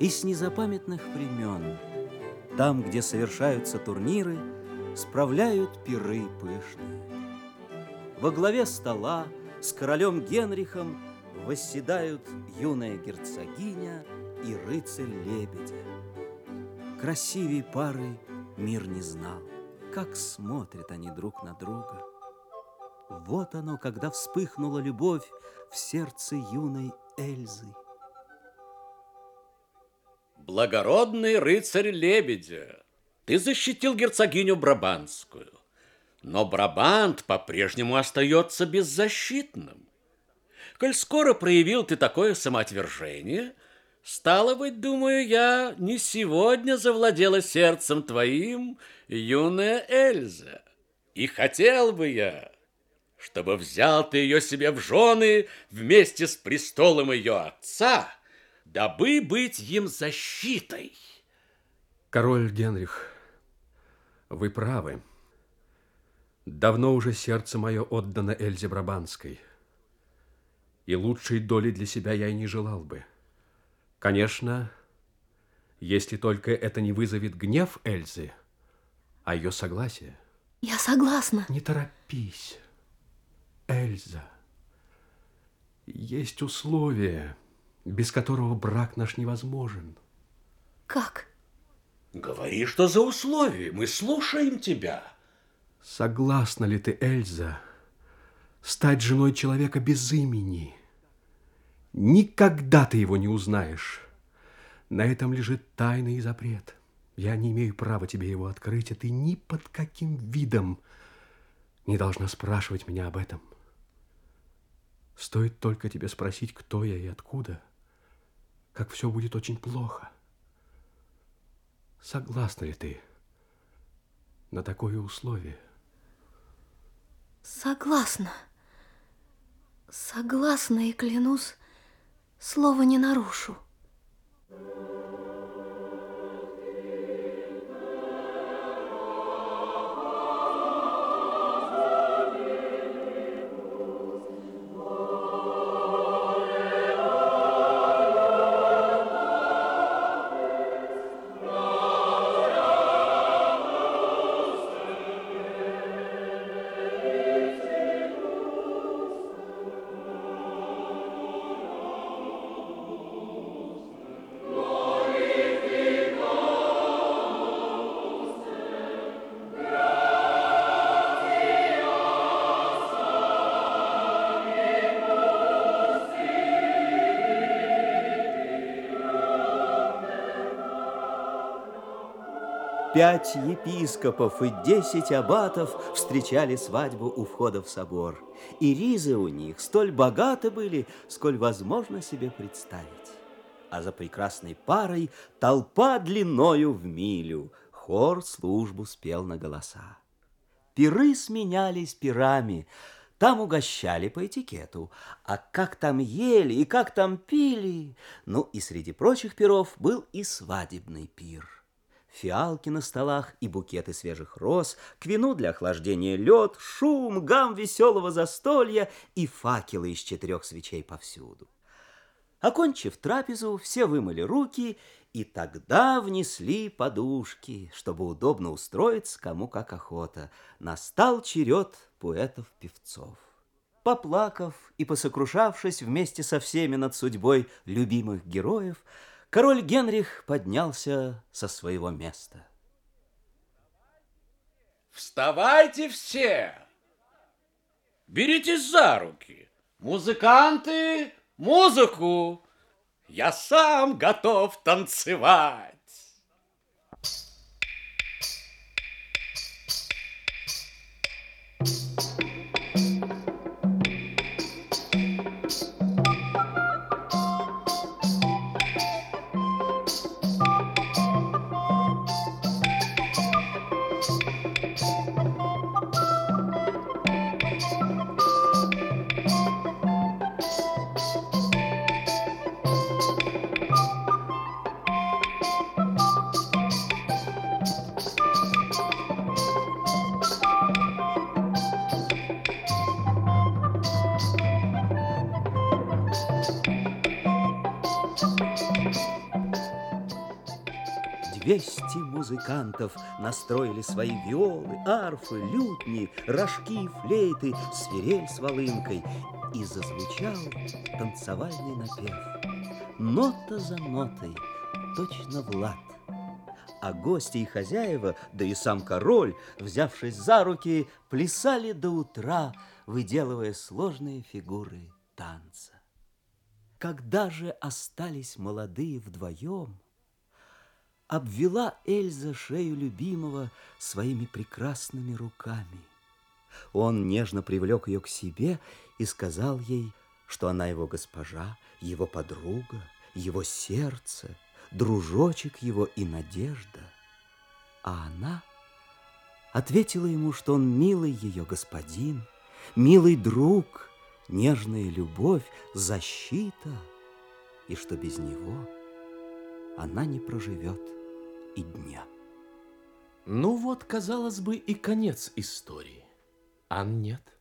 И с незапамятных времен, там, где совершаются турниры, справляют пиры пышные. Во главе стола с королем Генрихом восседают юная герцогиня и рыцарь Лебедя. Красивей пары мир не знал, как смотрят они друг на друга. Вот оно, когда вспыхнула любовь в сердце юной Эльзы. Благородный рыцарь Лебедя, ты защитил герцогиню Брабанскую, но Брабант по-прежнему остается беззащитным. Коль скоро проявил ты такое самоотвержение, стало быть, думаю я, не сегодня завладела сердцем твоим юная Эльза. И хотел бы я, чтобы взял ты ее себе в жены вместе с престолом ее отца, дабы быть им защитой. Король Генрих, вы правы. Давно уже сердце мое отдано Эльзе Брабанской, и лучшей доли для себя я и не желал бы. Конечно, если только это не вызовет гнев Эльзы, а ее согласие. Я согласна. Не торопись. Эльза, есть условие, без которого брак наш невозможен. Как? Говори, что за условия, мы слушаем тебя. Согласна ли ты, Эльза, стать женой человека без имени? Никогда ты его не узнаешь. На этом лежит тайный запрет. Я не имею права тебе его открыть, а ты ни под каким видом не должна спрашивать меня об этом. Стоит только тебе спросить, кто я и откуда, как все будет очень плохо. Согласна ли ты на такое условие? Согласна. Согласна и клянусь, слова не нарушу. Пять епископов и десять аббатов встречали свадьбу у входа в собор. И ризы у них столь богаты были, сколь возможно себе представить. А за прекрасной парой толпа длиною в милю. Хор службу спел на голоса. Пиры сменялись пирами, там угощали по этикету. А как там ели и как там пили. Ну и среди прочих пиров был и свадебный пир фиалки на столах и букеты свежих роз, к вину для охлаждения лед, шум, гам веселого застолья и факелы из четырех свечей повсюду. Окончив трапезу, все вымыли руки и тогда внесли подушки, чтобы удобно устроиться кому как охота. Настал черед поэтов-певцов. Поплакав и посокрушавшись вместе со всеми над судьбой любимых героев, король Генрих поднялся со своего места. Вставайте все! Беритесь за руки! Музыканты, музыку! Я сам готов танцевать! Двести музыкантов настроили свои виолы, арфы, лютни, рожки, флейты, свирель с волынкой, и зазвучал танцевальный напев. Нота за нотой, точно Влад. А гости и хозяева, да и сам король, взявшись за руки, плясали до утра, выделывая сложные фигуры танца. Когда же остались молодые вдвоем, обвела Эльза шею любимого своими прекрасными руками. Он нежно привлек ее к себе и сказал ей, что она его госпожа, его подруга, его сердце, дружочек его и надежда. А она ответила ему, что он милый ее господин, милый друг, нежная любовь, защита, и что без него она не проживет и дня. Ну вот, казалось бы, и конец истории. А нет.